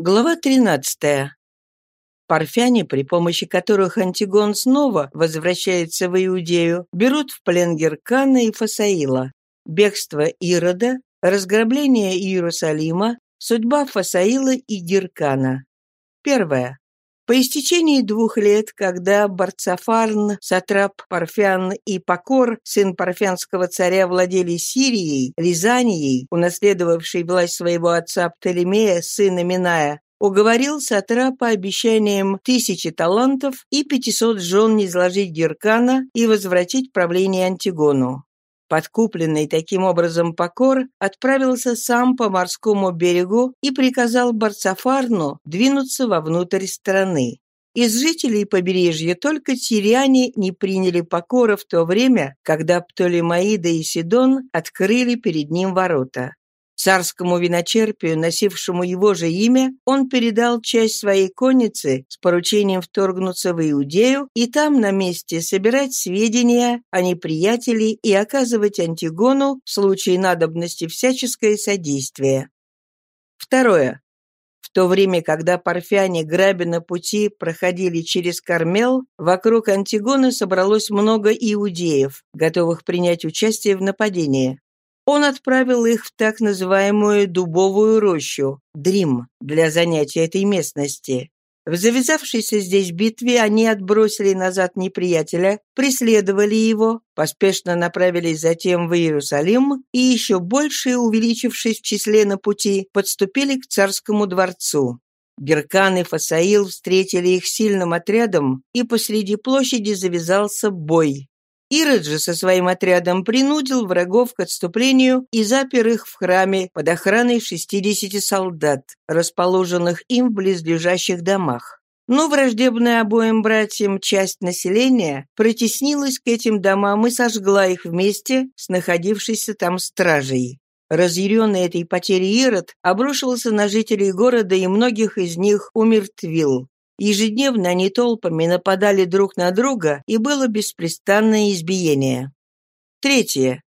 Глава 13. Парфяне, при помощи которых Антигон снова возвращается в Иудею, берут в плен Геркана и Фасаила. Бегство Ирода, разграбление Иерусалима, судьба Фасаила и Геркана. Первое. По истечении двух лет, когда Барцафарн, Сатрап Парфян и Покор, сын парфянского царя, владели Сирией, Рязанией, унаследовавшей власть своего отца Птолемея, сына Миная, уговорил Сатрапа обещанием тысячи талантов и пятисот жен изложить Геркана и возвратить правление Антигону. Подкупленный таким образом Покор отправился сам по морскому берегу и приказал Барцафарну двинуться вовнутрь страны. Из жителей побережья только тиряне не приняли Покора в то время, когда Птолемаида и Сидон открыли перед ним ворота. Царскому виночерпию, носившему его же имя, он передал часть своей конницы с поручением вторгнуться в Иудею и там на месте собирать сведения о неприятеле и оказывать Антигону в случае надобности всяческое содействие. Второе. В то время, когда парфяне, грабя на пути, проходили через Кармел, вокруг Антигоны собралось много иудеев, готовых принять участие в нападении. Он отправил их в так называемую дубовую рощу, Дрим, для занятия этой местности. В завязавшейся здесь битве они отбросили назад неприятеля, преследовали его, поспешно направились затем в Иерусалим и еще больше, увеличившись в числе на пути, подступили к царскому дворцу. Геркан и Фасаил встретили их сильным отрядом, и посреди площади завязался бой. Ирод же со своим отрядом принудил врагов к отступлению и запер их в храме под охраной 60 солдат, расположенных им в близлежащих домах. Но враждебная обоим братьям часть населения протеснилась к этим домам и сожгла их вместе с находившейся там стражей. Разъяренный этой потерей Ирод обрушился на жителей города и многих из них умертвил. Ежедневно они толпами нападали друг на друга, и было беспрестанное избиение. Третье.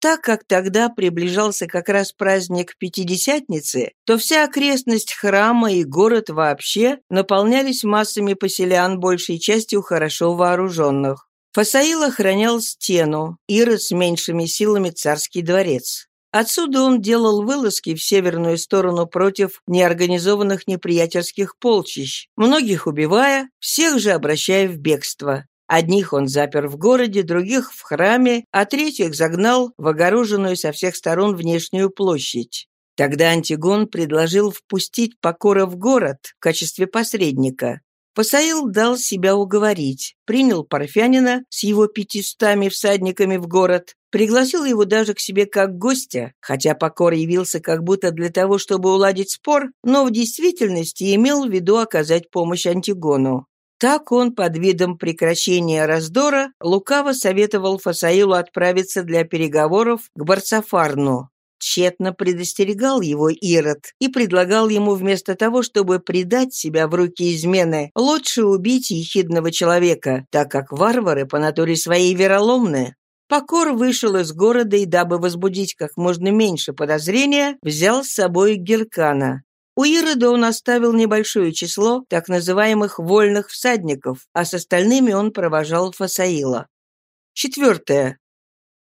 Так как тогда приближался как раз праздник Пятидесятницы, то вся окрестность храма и город вообще наполнялись массами поселян, большей частью хорошо вооруженных. Фасаил охранял стену, Ирод с меньшими силами царский дворец. Отсюда он делал вылазки в северную сторону против неорганизованных неприятельских полчищ, многих убивая, всех же обращая в бегство. Одних он запер в городе, других в храме, а третьих загнал в огороженную со всех сторон внешнюю площадь. Тогда Антигон предложил впустить Покора в город в качестве посредника. Пасаил дал себя уговорить, принял парфянина с его пятистами всадниками в город, пригласил его даже к себе как гостя, хотя Покор явился как будто для того, чтобы уладить спор, но в действительности имел в виду оказать помощь Антигону. Так он под видом прекращения раздора лукаво советовал Фасаилу отправиться для переговоров к Барцафарну, тщетно предостерегал его Ирод и предлагал ему вместо того, чтобы предать себя в руки измены, лучше убить ехидного человека, так как варвары по натуре своей вероломны. Покор вышел из города и, дабы возбудить как можно меньше подозрения, взял с собой Геркана. У Ирода он оставил небольшое число так называемых «вольных всадников», а с остальными он провожал Фасаила. Четвертое.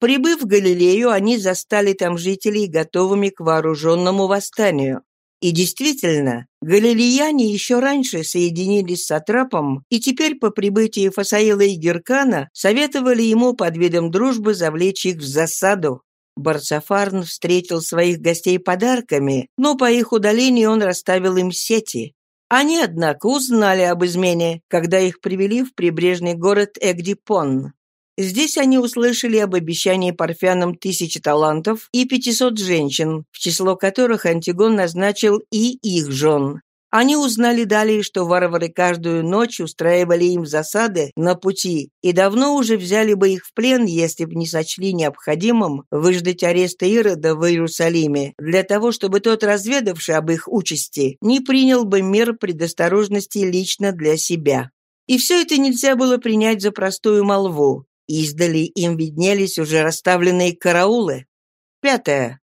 Прибыв в Галилею, они застали там жителей готовыми к вооруженному восстанию. И действительно, галилеяне еще раньше соединились с Атрапом, и теперь по прибытии Фасаила и Геркана советовали ему под видом дружбы завлечь их в засаду. Барцафарн встретил своих гостей подарками, но по их удалению он расставил им сети. Они, однако, узнали об измене, когда их привели в прибрежный город Эгдипон. Здесь они услышали об обещании парфянам тысячи талантов и пятисот женщин, в число которых Антигон назначил и их жен. Они узнали далее, что варвары каждую ночь устраивали им засады на пути и давно уже взяли бы их в плен, если бы не сочли необходимым выждать ареста Ирода в Иерусалиме, для того, чтобы тот, разведавший об их участи, не принял бы мер предосторожности лично для себя. И все это нельзя было принять за простую молву. Издали им виднелись уже расставленные караулы. Пятое.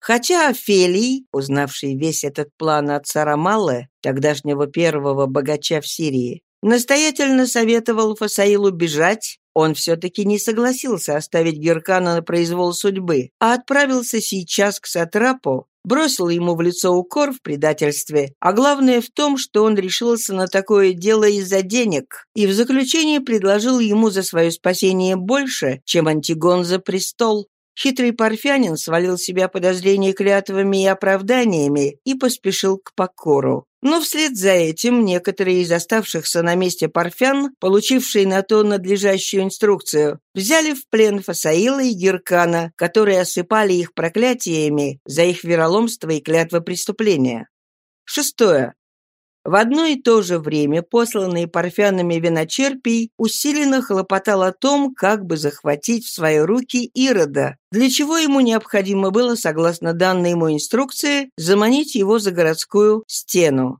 Хотя Офелий, узнавший весь этот план от Сарамалы, тогдашнего первого богача в Сирии, настоятельно советовал Фасаилу бежать, он все-таки не согласился оставить Геркана на произвол судьбы, а отправился сейчас к Сатрапу, бросил ему в лицо укор в предательстве, а главное в том, что он решился на такое дело из-за денег, и в заключение предложил ему за свое спасение больше, чем Антигон за престол. Хитрый парфянин свалил себя подозрения клятвами и оправданиями и поспешил к покору. Но вслед за этим некоторые из оставшихся на месте парфян, получившие на то надлежащую инструкцию, взяли в плен Фасаила и Геркана, которые осыпали их проклятиями за их вероломство и клятвы преступления. Шестое. В одно и то же время посланный парфянами виночерпий усиленно хлопотал о том, как бы захватить в свои руки Ирода, для чего ему необходимо было, согласно данной ему инструкции, заманить его за городскую стену.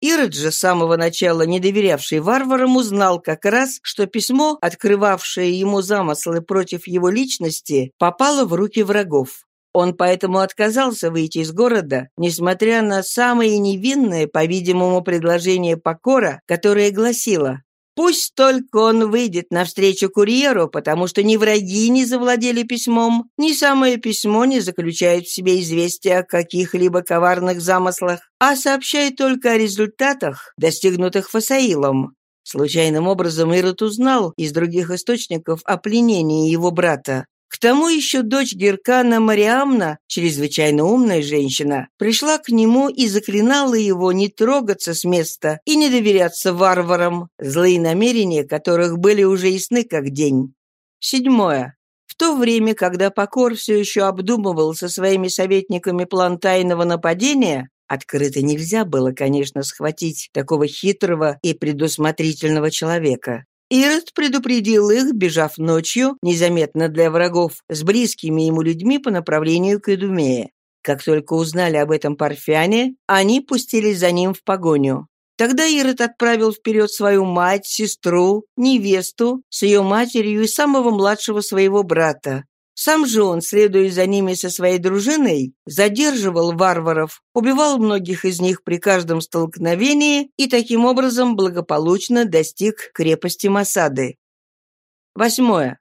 Ирод же с самого начала, не доверявший варварам, узнал как раз, что письмо, открывавшее ему замыслы против его личности, попало в руки врагов. Он поэтому отказался выйти из города, несмотря на самое невинное, по-видимому, предложение Покора, которое гласило «Пусть только он выйдет навстречу курьеру, потому что ни враги не завладели письмом, ни самое письмо не заключает в себе известия о каких-либо коварных замыслах, а сообщает только о результатах, достигнутых Фасаилом». Случайным образом Ирод узнал из других источников о пленении его брата. К тому еще дочь Геркана Мариамна, чрезвычайно умная женщина, пришла к нему и заклинала его не трогаться с места и не доверяться варварам, злые намерения которых были уже ясны как день. Седьмое. В то время, когда Покор все еще обдумывал со своими советниками план тайного нападения, открыто нельзя было, конечно, схватить такого хитрого и предусмотрительного человека. Ирод предупредил их, бежав ночью, незаметно для врагов, с близкими ему людьми по направлению к Идумее. Как только узнали об этом парфяне, они пустились за ним в погоню. Тогда Ирод отправил вперед свою мать, сестру, невесту с ее матерью и самого младшего своего брата, сам же он, следуя за ними со своей дружиной, задерживал варваров, убивал многих из них при каждом столкновении и таким образом благополучно достиг крепости Масады. Восьмое.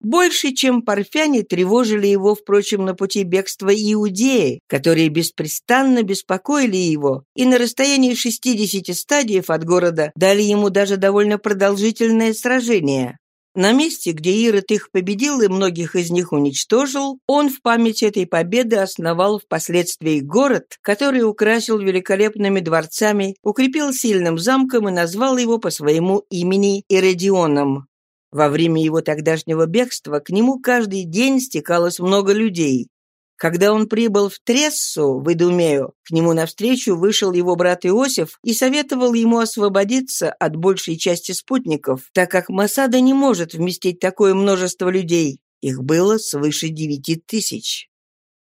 Больше, чем парфяне, тревожили его, впрочем, на пути бегства иудеи, которые беспрестанно беспокоили его, и на расстоянии 60 стадиев от города дали ему даже довольно продолжительное сражение. На месте, где Ирод их победил и многих из них уничтожил, он в память этой победы основал впоследствии город, который украсил великолепными дворцами, укрепил сильным замком и назвал его по своему имени Иродионом. Во время его тогдашнего бегства к нему каждый день стекалось много людей. Когда он прибыл в Трессу, в Идумею, к нему навстречу вышел его брат Иосиф и советовал ему освободиться от большей части спутников, так как Масада не может вместить такое множество людей. Их было свыше девяти тысяч.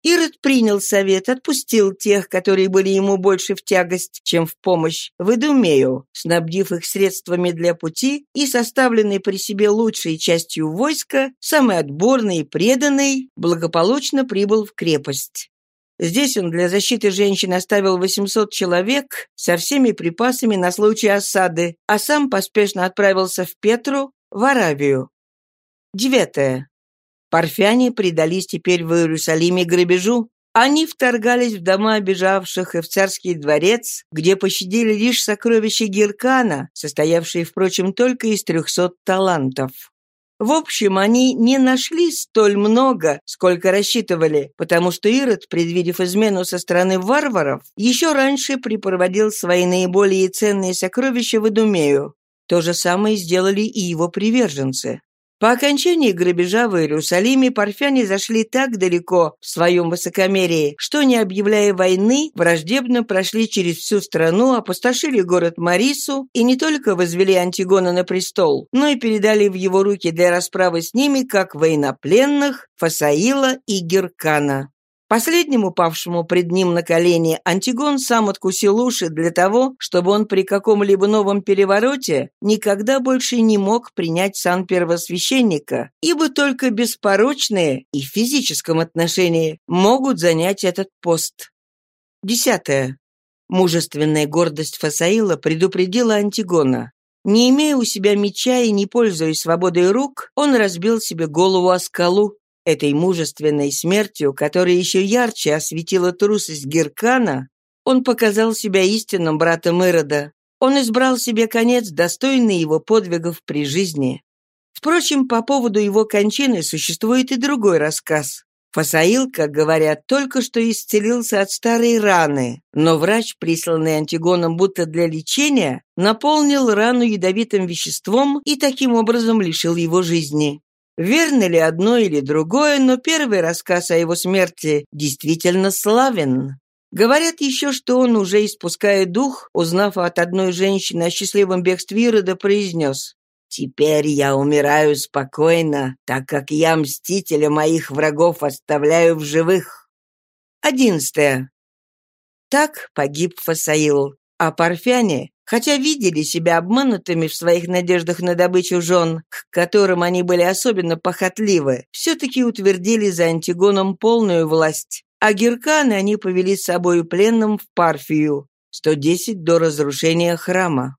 Ирод принял совет, отпустил тех, которые были ему больше в тягость, чем в помощь, в Идумею, снабдив их средствами для пути и составленной при себе лучшей частью войска, самый отборный и преданный, благополучно прибыл в крепость. Здесь он для защиты женщин оставил 800 человек со всеми припасами на случай осады, а сам поспешно отправился в Петру, в Аравию. Девятое. Парфяне предались теперь в Иерусалиме грабежу. Они вторгались в дома обижавших и в царский дворец, где пощадили лишь сокровища Геркана, состоявшие, впрочем, только из трехсот талантов. В общем, они не нашли столь много, сколько рассчитывали, потому что Ирод, предвидев измену со стороны варваров, еще раньше припроводил свои наиболее ценные сокровища в Идумею. То же самое сделали и его приверженцы. По окончании грабежа в Иерусалиме парфяне зашли так далеко в своем высокомерии, что, не объявляя войны, враждебно прошли через всю страну, опустошили город Марису и не только возвели Антигона на престол, но и передали в его руки для расправы с ними как военнопленных Фасаила и Геркана. Последнему павшему пред ним на колени Антигон сам откусил уши для того, чтобы он при каком-либо новом перевороте никогда больше не мог принять сан первосвященника, ибо только беспорочные и в физическом отношении могут занять этот пост. Десятое. Мужественная гордость Фасаила предупредила Антигона. Не имея у себя меча и не пользуясь свободой рук, он разбил себе голову о скалу, Этой мужественной смертью, которая еще ярче осветила трусость Геркана, он показал себя истинным братом Ирода. Он избрал себе конец, достойный его подвигов при жизни. Впрочем, по поводу его кончины существует и другой рассказ. Фасаил, как говорят, только что исцелился от старой раны, но врач, присланный Антигоном будто для лечения, наполнил рану ядовитым веществом и таким образом лишил его жизни. Верно ли одно или другое, но первый рассказ о его смерти действительно славен. Говорят еще, что он, уже испуская дух, узнав от одной женщины о счастливом бегстве Ирода, произнес «Теперь я умираю спокойно, так как я мстителя моих врагов оставляю в живых». Одиннадцатое. Так погиб Фасаил, а парфяне Хотя видели себя обманутыми в своих надеждах на добычу жен, к которым они были особенно похотливы, все-таки утвердили за Антигоном полную власть. А Герканы они повели с собой пленным в Парфию, 110 до разрушения храма.